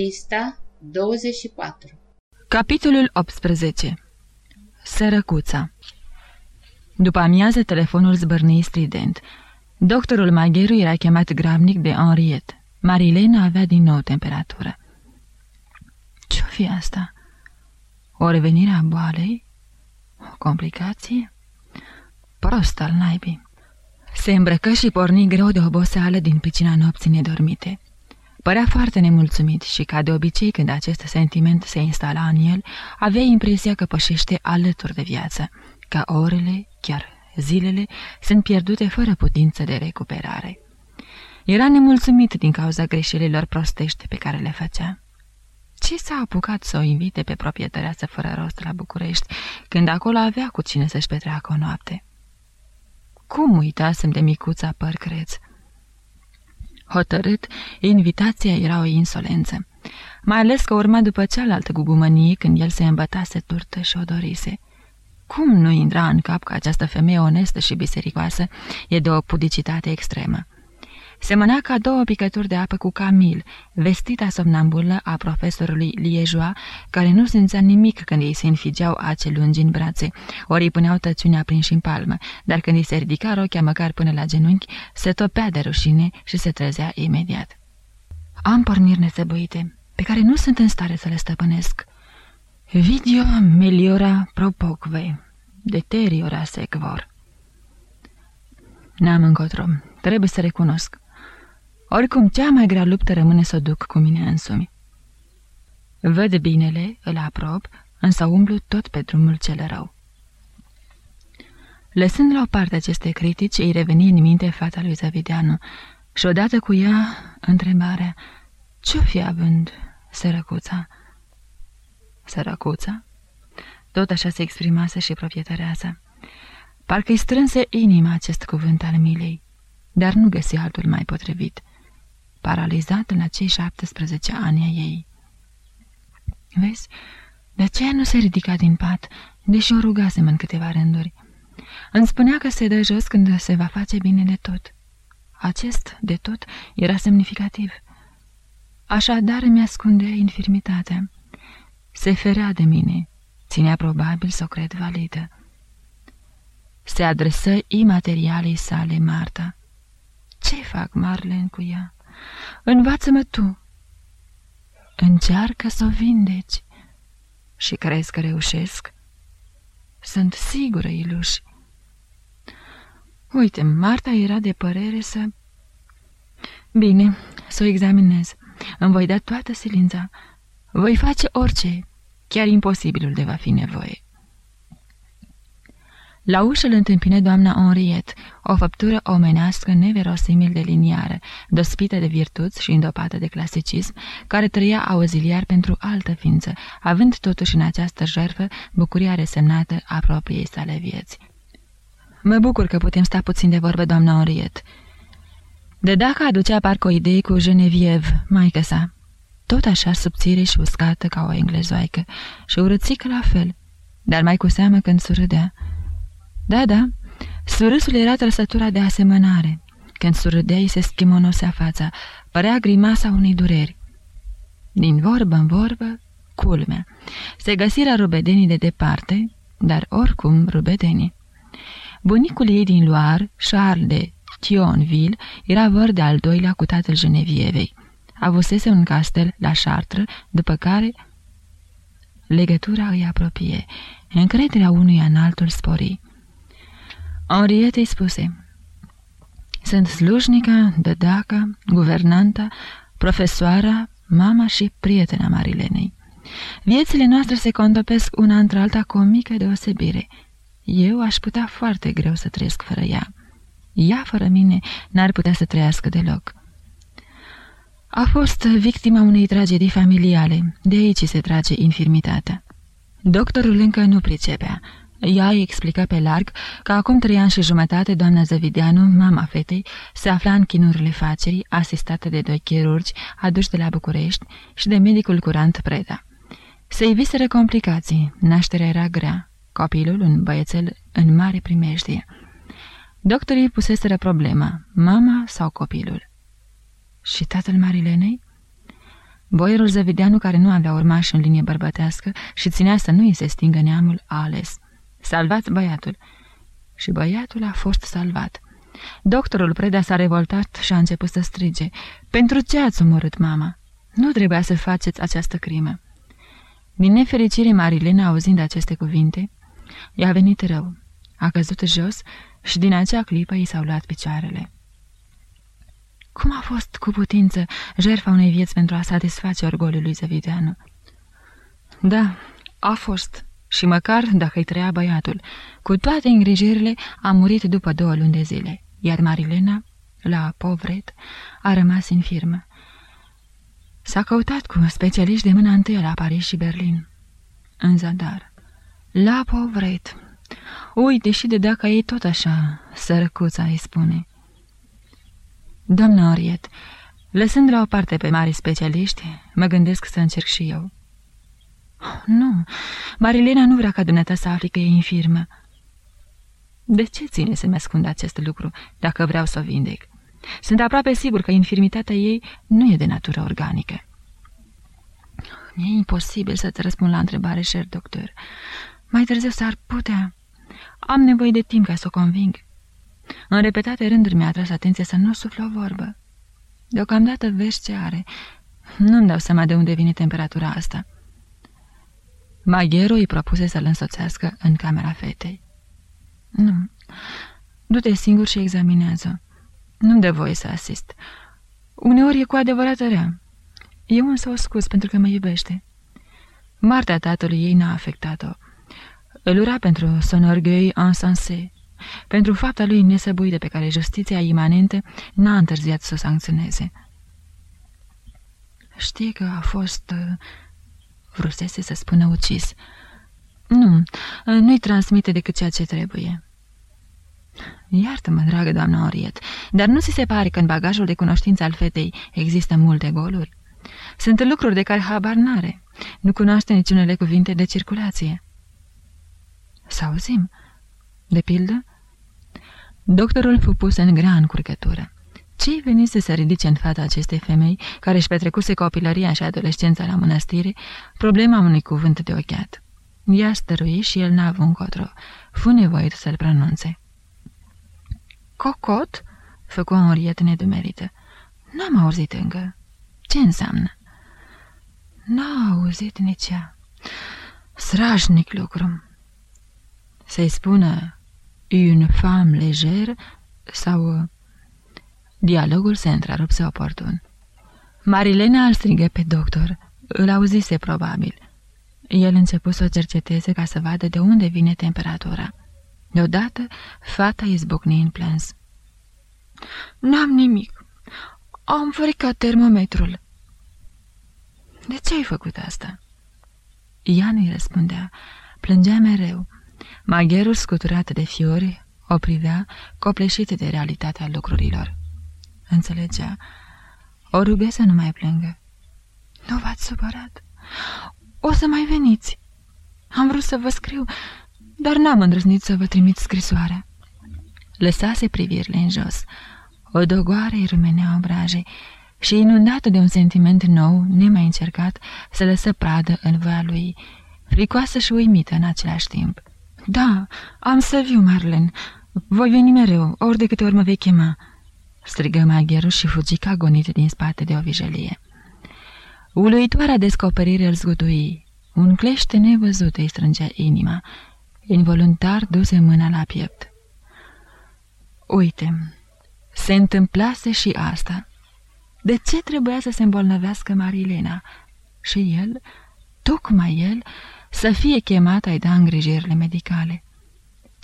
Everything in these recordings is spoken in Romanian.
Pista 24 Capitolul 18 Sărăcuța După amiază, telefonul zbârnii strident. Doctorul Magheru era chemat grabnic de Henriette. Marilena avea din nou temperatură. Ce-o fi asta? O revenire a boalei? O complicație? Prost al naibii. Se îmbrăcă și porni greu de oboseală din picina nopții nedormite. Părea foarte nemulțumit și, ca de obicei, când acest sentiment se instala în el, avea impresia că pășește alături de viață, ca orele, chiar zilele, sunt pierdute fără putință de recuperare. Era nemulțumit din cauza greșelilor prostești pe care le făcea. Ce s-a apucat să o invite pe proprietăreață fără rost la București, când acolo avea cu cine să-și petreacă o noapte? Cum uitasem de micuța părcreț? Hotărât, invitația era o insolență. Mai ales că urma după cealaltă gugumănie când el se îmbătase turtă și o dorise. Cum nu intra în cap că această femeie onestă și bisericoasă e de o pudicitate extremă? Semăna ca două picături de apă cu Camil, vestita somnambulă a profesorului Liejoa, care nu simțea nimic când ei se înfigeau ace lungi în brațe, ori îi puneau tăciunea prinși în palmă, dar când îi se ridica rochea măcar până la genunchi, se topea de rușine și se trezea imediat. Am porniri nesăbuite, pe care nu sunt în stare să le stăpânesc. Video meliora propocve, deteriora secvor. N-am încotro, trebuie să recunosc. Oricum, cea mai grea luptă rămâne să o duc cu mine însumi. Văd binele, îl aprob, însă umblu tot pe drumul cel rău. Lăsând la o parte aceste critici, îi reveni în minte fata lui Zavideanu și odată cu ea întrebarea Ce-o fi având sărăcuța? Sărăcuța? Tot așa se exprimase și proprietarea sa. Parcă-i strânse inima acest cuvânt al milei, dar nu găsi altul mai potrivit paralizat în acei 17 ani ai ei. Vezi, de aceea nu se ridica din pat, deși o rugasem în câteva rânduri. Îmi spunea că se dă jos când se va face bine de tot. Acest de tot era semnificativ. Așadar mi ascunde infirmitatea. Se ferea de mine, ținea probabil să o cred validă. Se adresă imaterialei sale Marta. Ce fac, Marlen, cu ea?" Învață-mă tu. Încearcă să o vindeci. Și crezi că reușesc? Sunt sigură, iluși. Uite, Marta era de părere să... Bine, să o examinez. Îmi voi da toată silința. Voi face orice, chiar imposibilul de va fi nevoie. La ușă îl întâmpină doamna Henriette, o făptură omenească neverosimil de liniară, dospită de virtuți și îndopată de clasicism, care trăia auziliar pentru altă ființă, având totuși în această jertfă bucuria resemnată a propriei sale vieți. Mă bucur că putem sta puțin de vorbă, doamna Henriette. De dacă aducea parcă o idee cu Genevieve, maică sa, tot așa subțire și uscată ca o englezoaică și urățică la fel, dar mai cu seamă când surâdea. Da, da, surâsul era trăsătura de asemănare. Când surâdeai se schimonosea fața, părea grimasa unei dureri. Din vorbă în vorbă, culmea. Se găsiră rubedenii de departe, dar oricum rubedenii. Bunicul ei din Loire, Charles de Thionville, era văr de al doilea cu tatăl Genevievei. Avusese un castel la Chartres, după care legătura îi apropie. Încrederea unuia în altul sporii. Henriette îi spuse Sunt slujnica, dădaca, guvernanta, profesoara, mama și prietena Marilenei. Viețile noastre se contopesc una între alta cu o mică deosebire. Eu aș putea foarte greu să trăiesc fără ea. Ea, fără mine, n-ar putea să trăiască deloc. A fost victima unei tragedii familiale, de aici se trage infirmitatea. Doctorul încă nu pricepea. Ea îi explică pe larg că acum trei ani și jumătate doamna Zăvideanu, mama fetei, se afla în chinurile facerii, asistată de doi chirurgi aduși de la București și de medicul curant Preda. Se viseră complicații, nașterea era grea, copilul, un băiețel în mare primejdie. Doctorii puseseră problema, mama sau copilul. Și tatăl Marilenei? Boierul Zăvideanu, care nu avea urmași în linie bărbătească și ținea să nu îi se stingă neamul, a ales. Salvați băiatul! Și băiatul a fost salvat. Doctorul Preda s-a revoltat și a început să strige. Pentru ce ați omorât mama? Nu trebuia să faceți această crimă. Din nefericire, Marilena, auzind aceste cuvinte, i-a venit rău. A căzut jos și din acea clipă i s-au luat picioarele. Cum a fost cu putință jertfa unei vieți pentru a satisface orgoliul lui Zăvideanu? Da, a fost. Și măcar dacă îi trăia băiatul, cu toate îngrijirile, a murit după două luni de zile, iar Marilena, la povret, a rămas în firmă. S-a căutat cu specialiști de mâna întâi la Paris și Berlin. În zadar. La povret. Uite și de dacă e tot așa, sărăcuța îi spune. Doamna Oriet, lăsând la o parte pe mari specialiști, mă gândesc să încerc și eu. Nu, Marilena nu vrea ca dumneata să afli că e infirmă. De ce ține să-mi ascund acest lucru, dacă vreau să o vindec? Sunt aproape sigur că infirmitatea ei nu e de natură organică. E imposibil să-ți răspund la întrebare, cher doctor. Mai târziu s-ar putea. Am nevoie de timp ca să o conving. În repetate rânduri mi-a atras atenția să nu sufle o vorbă. Deocamdată vezi ce are. Nu-mi dau seama de unde vine temperatura asta. Maghero îi propuse să-l însoțească în camera fetei. Nu. Du-te singur și examinează. Nu-mi dă voie să asist. Uneori e cu adevărat rea. Eu însă o scuz pentru că mă iubește. Martea tatălui ei n-a afectat-o. Îl ura pentru son orgueil insensé, pentru fapta lui nesăbuită pe care justiția imanentă n-a întârziat să o sancționeze. Știe că a fost... Uh, vrusese să spună ucis. Nu, nu-i transmite decât ceea ce trebuie. Iartă-mă, dragă doamnă Oriet, dar nu ți se pare că în bagajul de cunoștință al fetei există multe goluri? Sunt lucruri de care habar n-are. Nu cunoaște niciunele cuvinte de circulație. Să auzim. De pildă? Doctorul fu pus în grea încurcătură. Ce-i venise să se ridice în fața acestei femei, care își petrecuse copilăria și adolescența la mănăstire, problema unui cuvânt de ochiat? Ea stărui și el n-a avut încotro. Fu nevoit să-l pronunțe. Cocot? Făcu o oriet nedumerită. N-am auzit încă. Ce înseamnă? N-a auzit nici ea. Srașnic lucru. Să-i spună une femme légère sau... Dialogul se întrerupse oportun. Marilena îl strigă pe doctor. Îl auzise probabil. El început să o cerceteze ca să vadă de unde vine temperatura. Deodată, fata izbucni în plâns. N-am nimic. Am fricat termometrul." De ce ai făcut asta?" Ea nu-i răspundea. Plângea mereu. Magherul scuturat de fiori o privea, copleșit de realitatea lucrurilor. Înțelegea. O rugă să nu mai plângă. Nu v-ați supărat? O să mai veniți. Am vrut să vă scriu, dar n-am îndrăznit să vă trimit scrisoarea. Lăsase privirile în jos. O dogoare îi rumenea obrajii și, inundată de un sentiment nou, nemai încercat, să lăsă pradă în voia lui, fricoasă și uimită în același timp. Da, am să viu, Marlen. Voi veni mereu, ori de câte ori mă vei chema." Strigă magherul și fugi ca gonit din spate de o vijelie. Uluitoarea descoperire îl zgudui. Un clește nevăzut îi strângea inima. Involuntar duse mâna la piept. Uite, se întâmplase și asta. De ce trebuia să se îmbolnăvească Marilena? Și el, tocmai el, să fie chemat a-i da îngrijirile medicale.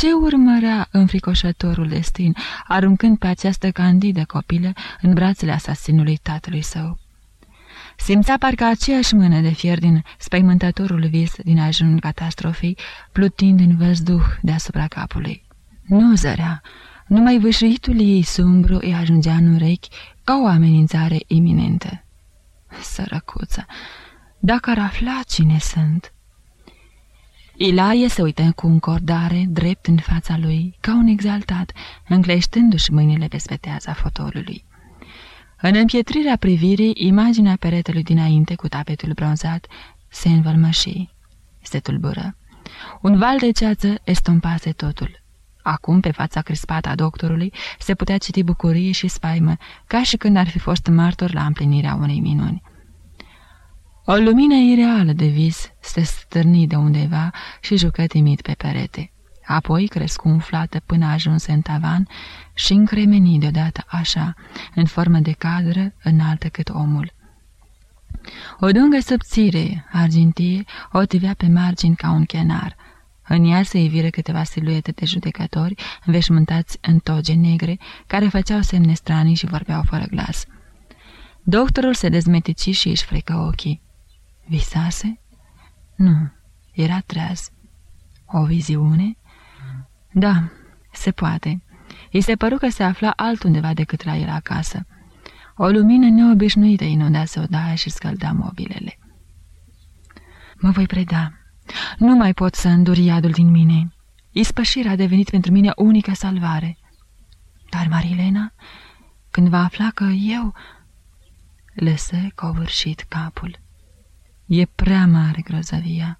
Ce urmărea înfricoșătorul destin, aruncând pe această candidă copilă în brațele asasinului tatălui său? Simțea parcă aceeași mână de fier din spăimântătorul vis din ajunul catastrofei, plutind în văzduh deasupra capului. Nu zărea, numai vâșitul ei sumbru îi ajungea în urechi ca o amenințare iminentă. Sărăcuță, dacă ar afla cine sunt... Ilarie se uită cu încordare drept în fața lui, ca un exaltat, încleștându-și mâinile pe speteaza fotorului. În împietrirea privirii, imaginea peretelui dinainte cu tapetul bronzat se învălmăși. Se tulbură. Un val de ceață estompase totul. Acum, pe fața crispată a doctorului, se putea citi bucurie și spaimă, ca și când ar fi fost martor la împlinirea unei minuni. O lumină ireală de vis se stârni de undeva și jucă timid pe perete. Apoi crescu umflată până ajunse în tavan și încremeni deodată așa, în formă de cadră înaltă cât omul. O dungă subțire, argintie, o tivea pe margini ca un chenar. În ea se ivire câteva siluete de judecători, înveșmântați în toge negre, care făceau semne stranii și vorbeau fără glas. Doctorul se dezmetici și își frecă ochii. Visase? Nu, era treaz. O viziune? Da, se poate. I se păru că se afla altundeva decât la el acasă. O lumină neobișnuită inundase odaia și scălda mobilele. Mă voi preda. Nu mai pot să îndur iadul din mine. Ispășirea a devenit pentru mine unica salvare. Dar Marilena, când va afla că eu... Lăsă covârșit capul. E prea mare grozăvia.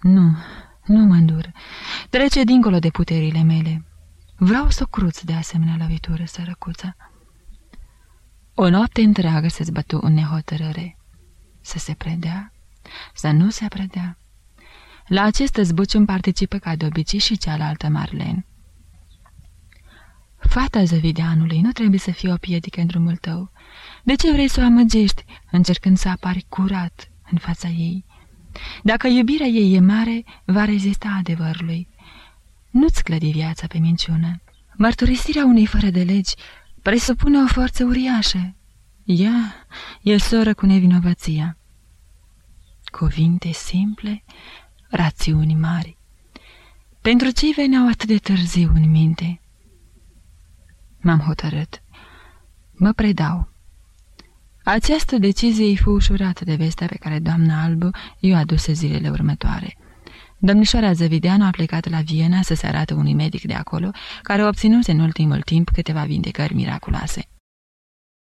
Nu, nu mă îndur. Trece dincolo de puterile mele. Vreau să cruț de asemenea lovitură, sărăcuța. O noapte întreagă se zbătu în nehotărâre. Să se predea? Să nu se predea? La acest zbucium participă ca de obicei și cealaltă Marlen. Fata zăvideanului nu trebuie să fie o piedică în drumul tău. De ce vrei să o amăgești, încercând să apari curat în fața ei? Dacă iubirea ei e mare, va rezista adevărului. Nu-ți clădi viața pe minciună. Mărturisirea unei fără de legi presupune o forță uriașă. Ea e soră cu nevinovăția. Cuvinte simple, rațiuni mari. Pentru cei veneau atât de târziu în minte? M-am hotărât. Mă predau. Această decizie îi fu ușurată de vestea pe care doamna Albu i-o aduse zilele următoare. Domnișoara Zăvideanu a plecat la Viena să se arate unui medic de acolo, care obținuse în ultimul timp câteva vindecări miraculoase.